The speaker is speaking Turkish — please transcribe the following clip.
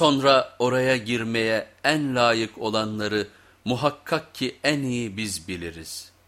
Sonra oraya girmeye en layık olanları muhakkak ki en iyi biz biliriz.''